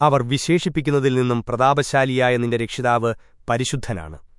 അവർ വിശേഷിപ്പിക്കുന്നതിൽ നിന്നും പ്രതാപശാലിയായ നിന്റെ രക്ഷിതാവ് പരിശുദ്ധനാണ്.